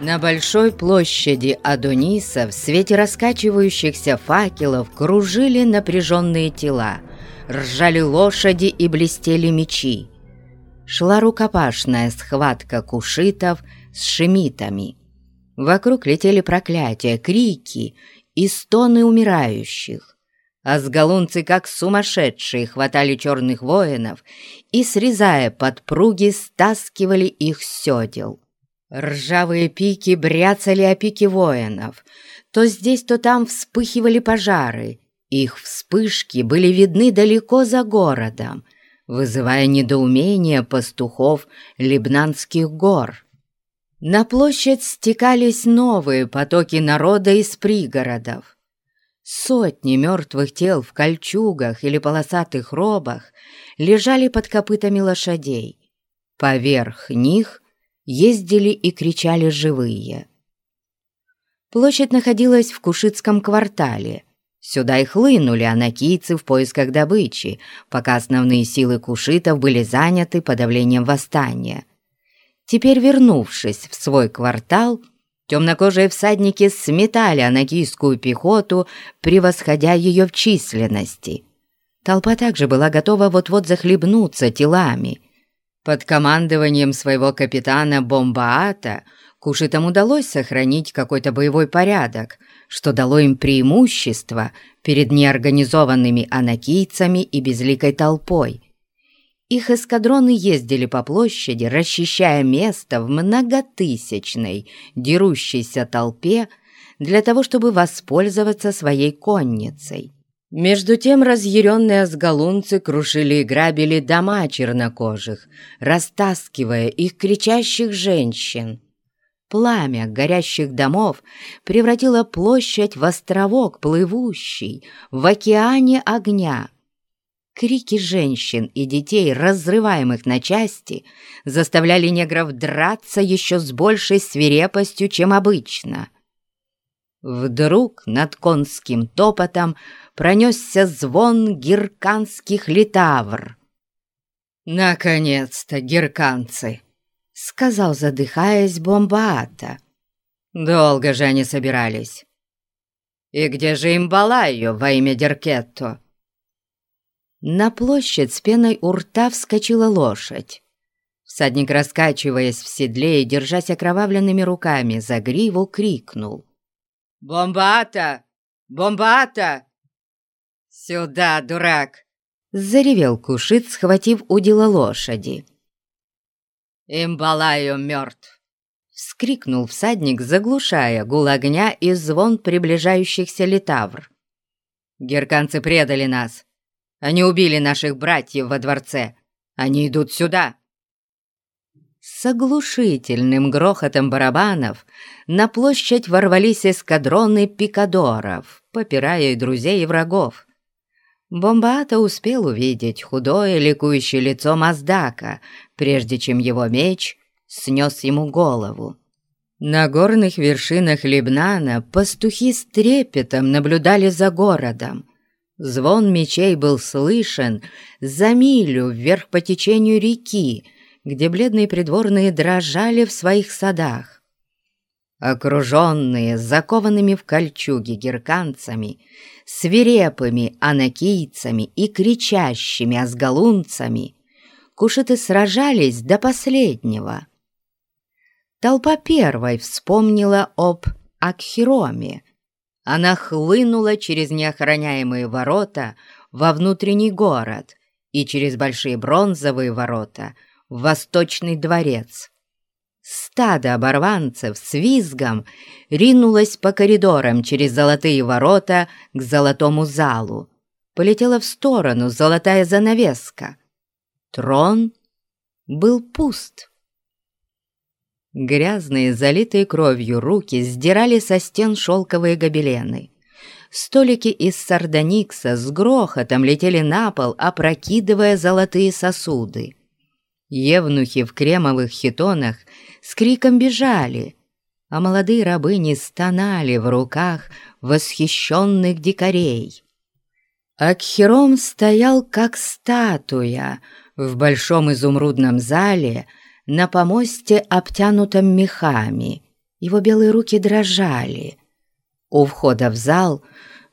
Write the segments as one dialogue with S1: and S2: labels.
S1: На большой площади Адониса в свете раскачивающихся факелов кружили напряженные тела, ржали лошади и блестели мечи. Шла рукопашная схватка кушитов с шемитами. Вокруг летели проклятия, крики и стоны умирающих. А сгалунцы, как сумасшедшие, хватали черных воинов и, срезая подпруги, стаскивали их с седел. Ржавые пики бряцали о пики воинов. То здесь, то там вспыхивали пожары. Их вспышки были видны далеко за городом, вызывая недоумение пастухов Либнанских гор. На площадь стекались новые потоки народа из пригородов. Сотни мертвых тел в кольчугах или полосатых робах лежали под копытами лошадей. Поверх них ездили и кричали живые. Площадь находилась в Кушитском квартале. Сюда и хлынули анакийцы в поисках добычи, пока основные силы кушитов были заняты подавлением восстания. Теперь, вернувшись в свой квартал, темнокожие всадники сметали анакийскую пехоту, превосходя ее в численности. Толпа также была готова вот-вот захлебнуться телами – под командованием своего капитана Бомбаата Кушитам удалось сохранить какой-то боевой порядок, что дало им преимущество перед неорганизованными анакийцами и безликой толпой. Их эскадроны ездили по площади, расчищая место в многотысячной дерущейся толпе для того, чтобы воспользоваться своей конницей. Между тем разъяренные азгалунцы крушили и грабили дома чернокожих, растаскивая их кричащих женщин. Пламя горящих домов превратило площадь в островок плывущий в океане огня. Крики женщин и детей, разрываемых на части, заставляли негров драться еще с большей свирепостью, чем обычно. Вдруг над конским топотом пронесся звон гирканских литавр. «Наконец-то, гирканцы!» — сказал, задыхаясь, Бомбаата. «Долго же они собирались. И где же им Балайо во имя Деркетто?» На площадь с пеной у рта вскочила лошадь. Всадник, раскачиваясь в седле и держась окровавленными руками за гриву, крикнул. «Бомбата! Бомбата!» «Сюда, дурак!» — заревел Кушит, схватив удила лошади. «Имбалаю мертв!» — вскрикнул всадник, заглушая гул огня и звон приближающихся литавр. «Герканцы предали нас. Они убили наших братьев во дворце. Они идут сюда!» С оглушительным грохотом барабанов на площадь ворвались эскадроны пикадоров, попирая друзей, и врагов. Бомбата успел увидеть худое ликующее лицо Маздака, прежде чем его меч снес ему голову. На горных вершинах Лебнана пастухи с трепетом наблюдали за городом. Звон мечей был слышен за милю вверх по течению реки, где бледные придворные дрожали в своих садах. Окруженные, закованными в кольчуги герканцами, свирепыми анакийцами и кричащими азгалунцами, кушеты сражались до последнего. Толпа первой вспомнила об Акхироме. Она хлынула через неохраняемые ворота во внутренний город и через большие бронзовые ворота в Восточный дворец. Стадо оборванцев с визгом ринулось по коридорам через золотые ворота к золотому залу. Полетела в сторону золотая занавеска. Трон был пуст. Грязные, залитые кровью руки сдирали со стен шелковые гобелены. Столики из сардоникса с грохотом летели на пол, опрокидывая золотые сосуды. Евнухи в кремовых хитонах с криком бежали, а молодые рабыни стонали в руках восхищенных дикарей. Акхером стоял как статуя в большом изумрудном зале на помосте, обтянутом мехами. Его белые руки дрожали. У входа в зал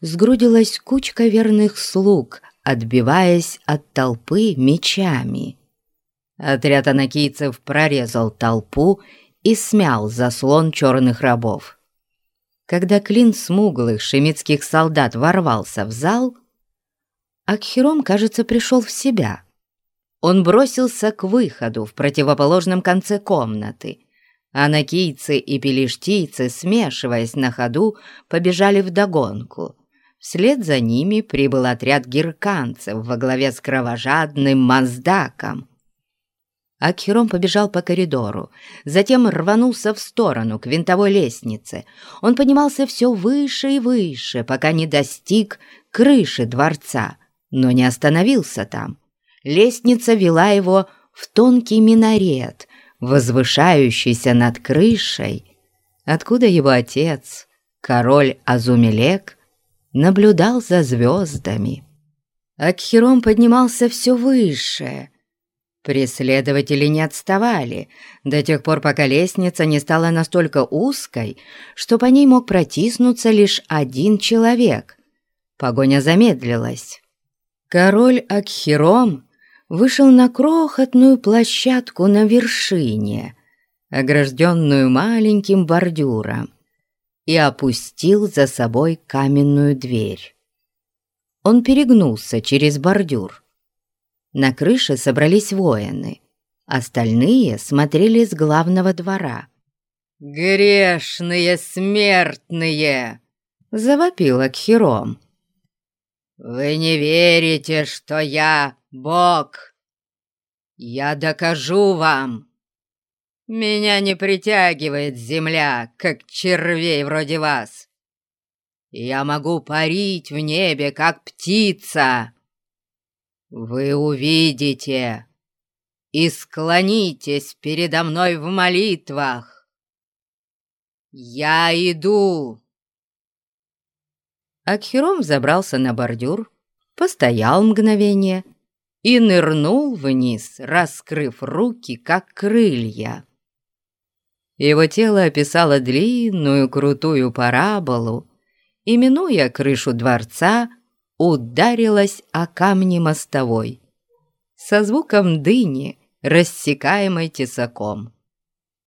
S1: сгрудилась кучка верных слуг, отбиваясь от толпы мечами. Отряд анакийцев прорезал толпу и смял заслон черных рабов. Когда клин смуглых шемитских солдат ворвался в зал, Акхиром, кажется, пришел в себя. Он бросился к выходу в противоположном конце комнаты — Анакийцы и пелештийцы, смешиваясь на ходу, побежали вдогонку. Вслед за ними прибыл отряд герканцев во главе с кровожадным Маздаком. Акхером побежал по коридору, затем рванулся в сторону к винтовой лестнице. Он поднимался все выше и выше, пока не достиг крыши дворца, но не остановился там. Лестница вела его в тонкий минарет, возвышающийся над крышей, откуда его отец, король Азумелек, наблюдал за звездами. Акхиром поднимался все выше. Преследователи не отставали до тех пор, пока лестница не стала настолько узкой, что по ней мог протиснуться лишь один человек. Погоня замедлилась. Король Акхиром вышел на крохотную площадку на вершине, огражденную маленьким бордюром, и опустил за собой каменную дверь. Он перегнулся через бордюр. На крыше собрались воины, остальные смотрели с главного двора. «Грешные смертные!» — завопил Акхиром. «Вы не верите, что я Бог! Я докажу вам! Меня не притягивает земля, как червей вроде вас. Я могу парить в небе, как птица. Вы увидите и склонитесь передо мной в молитвах. Я иду!» Акхером забрался на бордюр, постоял мгновение и нырнул вниз, раскрыв руки, как крылья. Его тело описало длинную крутую параболу и, минуя крышу дворца, ударилось о камни мостовой со звуком дыни, рассекаемой тесаком.